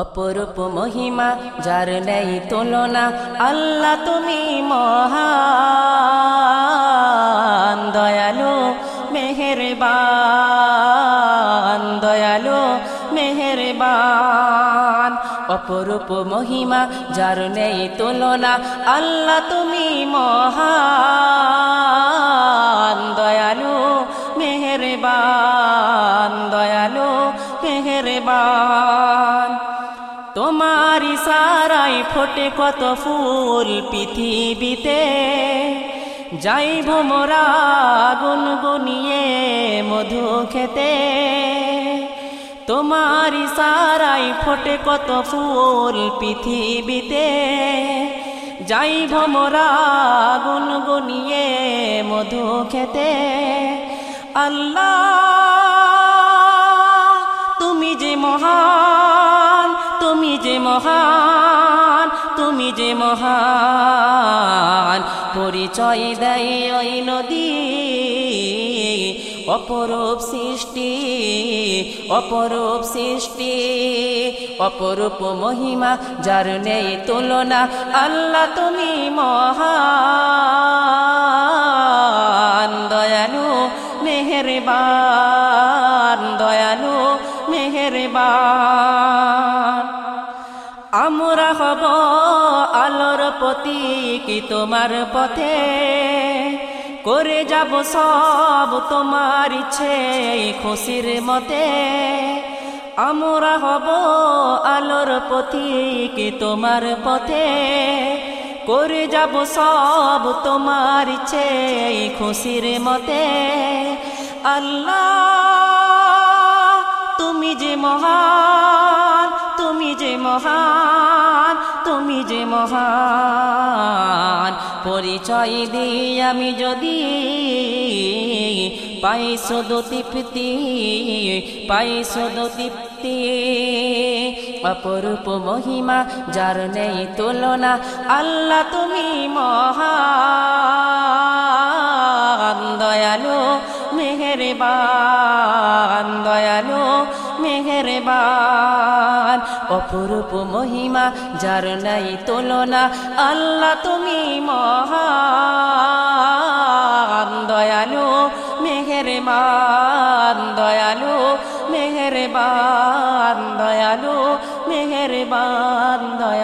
অপরূপ মহিমা, যার নেই তুলনা, আল্লাহ তুমি মহান। দয়ালু, মেহেরবান। দয়ালু, মেহেরবান। অপরূপ মহিমা, যার নেই তুলনা, আল্লাহ তুমি মহান। দয়ালু, মেহেরবান। দয়ালু, মেহেরবান। তোমার সারাই ফোটে কত ফুল পৃথিবীতে। যাইব মোরা গুনগুনিয়ে মধু খেতে। তোমার সারাই ফোটে কত ফুল পৃথিবীতে। যাইব মোরা গুনগুনিয়ে মধু খেতে। আল্লাহ, তুমি যে তুমি যে মহান, তুমি যে মহান, পরিচয় দেয় ওই নদী, অপরূপ সৃষ্টি অপরূপ সৃষ্টি, অপরূপ মহিমা যার নেই তুলনা, আল্লাহ তুমি মহান, দয়ালু, মেহেরবান দয়ালু, মেহেরবান। আমরা হব আলোর কি তোমার পথে। করে যাব সব তোমার ইচ্ছে খুশির মতে। আমরা হব আলোর কি তোমার পথে। করে যাব সব তোমার ইচ্ছে খুশির মতে। আল্লাহ, তুমি যে মহান, তুমি যে মহান। মহান। পরিচয় দিই আমি যদি পাই শুধু তৃপ্তি, পাই শুধু তৃপ্তি। অপরূপ মহিমা যার নেই তুলনা, আল্লাহ তুমি মহান। দয়ালু, মেহেরবান। দয়ালু, মেহেরবান। অপরূপ মহিমা, যার নাই তুলনা, আল্লাহ তুমি মহান, দয়ালু মেহের মেহেরবান দয়ালু দয়ালু, মেহেরবান দয়ালু মেহেরবান, দয়ালু।